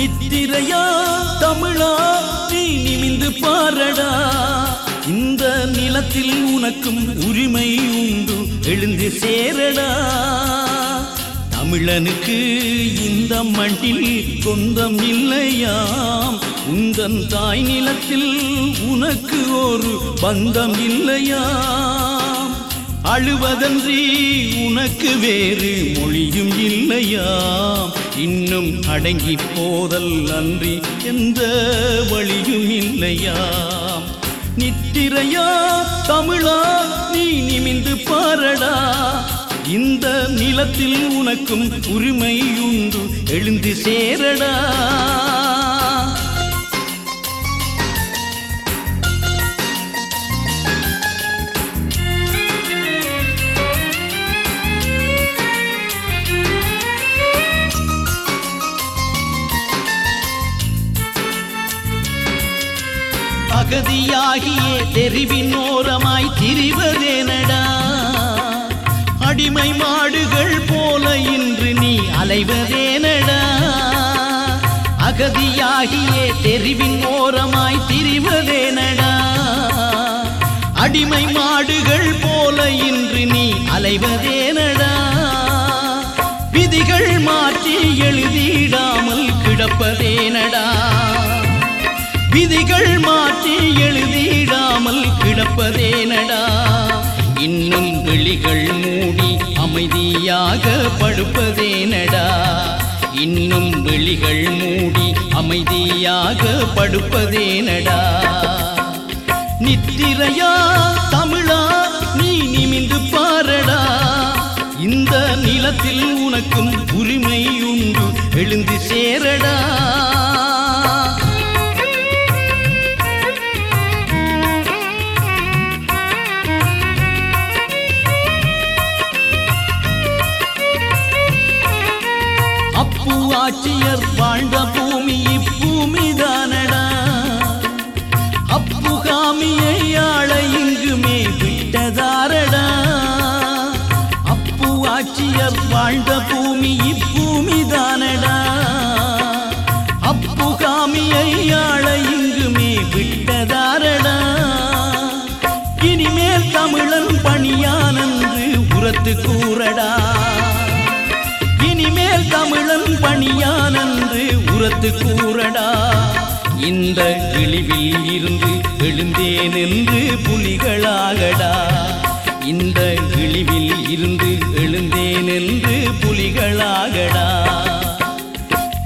நித்திரையா தமிழா நீ நிமிந்து பாரடா. இந்த நிலத்தில் உனக்கும் உரிமை உண்டு எழுந்து சேரடா. தமிழனுக்கு இந்த மண்ணில் சொந்தம் இல்லையாம். உந்தன் தாய் நிலத்தில் உனக்கு ஒரு பந்தம் இல்லையாம். அழுவதன்றி உனக்கு வேறு மொழியும் இல்லையாம். இன்னும் அடங்கி போதல் அன்றி எந்த வழியும் இல்லையாம். நித்திரையா தமிழா நீ நிமிந்து பாரடா. இந்த நிலத்தில் உனக்கும் உரிமை உண்டு எழுந்து சேரடா. அகதியாகியே தெரிவின் ஓரமாய் திரிவதேனடா அடிமை மாடுகள் போல இன்று நீ அலைவதேனடா அகதியாகியே தெரிவின் ஓரமாய் திரிவதேனடா அடிமை மாடுகள் போல இன்று நீ அலைவதேனடா விதிகள் மாற்றி எழுதிடாமல் கிடப்பதேனடா விதிகள் மாற்றி எழுதிடாமல் கிடப்பதேனடா. இன்னும் விழிகள் மூடி அமைதியாக படுப்பதேனடா. இன்னும் விழிகள் மூடி அமைதியாக படுப்பதேனடா. நித்திரையா தமிழா நீ நிமிந்து பாரடா. இந்த நிலத்தில் உனக்கும் உரிமை உண்டு எழுந்து சேரடா. சாட்சியர் வாழ்ந்த பூமி இப்பூமி தானடா. அப்புகாமியை ஆள இங்குமே விட்டதாரடா அப்பு ஆட்சியர் வாழ்ந்த பூமி இப்பூமி தானடா. அப்புகாமியை ஆள இங்குமே விட்டதாரடா இனிமேல் தமிழன் பணியானன்று உரத்து கூறடா. பணியானந்து உரத்து கூறடா. இந்த இழிவில் இருந்து எழுந்தேன் என்று புலிகளாகடா. இந்த இழிவில் இருந்து எழுந்தேன் என்று புலிகளாகடா.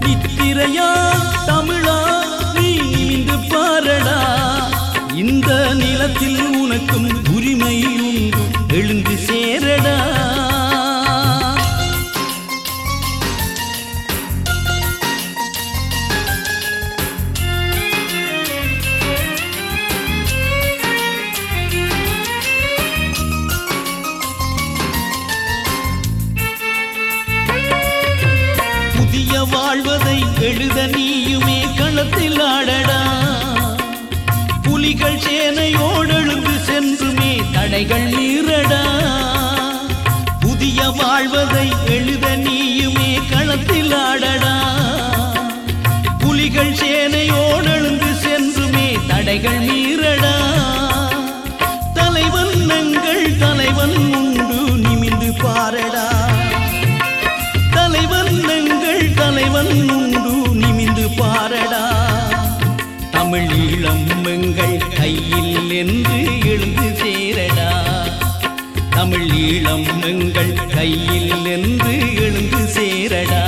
நித்திரையா தமிழா நீ நிமிந்து பாரடா. இந்த நிலத்தில் உனக்கும் வாழ்வதை எழுத நீயுமே களத்தில் ஆடடா. புலிகள் சேனையோடெழுந்து சென்றுமே தடைகள் நீரடா புதிய வாழ்வதை எழுத நீயுமே களத்தில் ஆடடா. புலிகள் சேனையோடெழுந்து சென்றுமே தடைகள் மீறடா தலைவன் நங்கள் தலைவன் ஈழம் எங்கள் கையில் என்று எழுந்து சேரடா.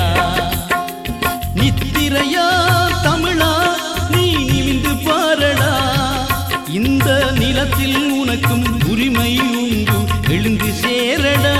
நித்திரையா தமிழா நீ நிமிந்து பாரடா. இந்த நிலத்தில் உனக்கும் உரிமை உண்டு எழுந்து சேரடா.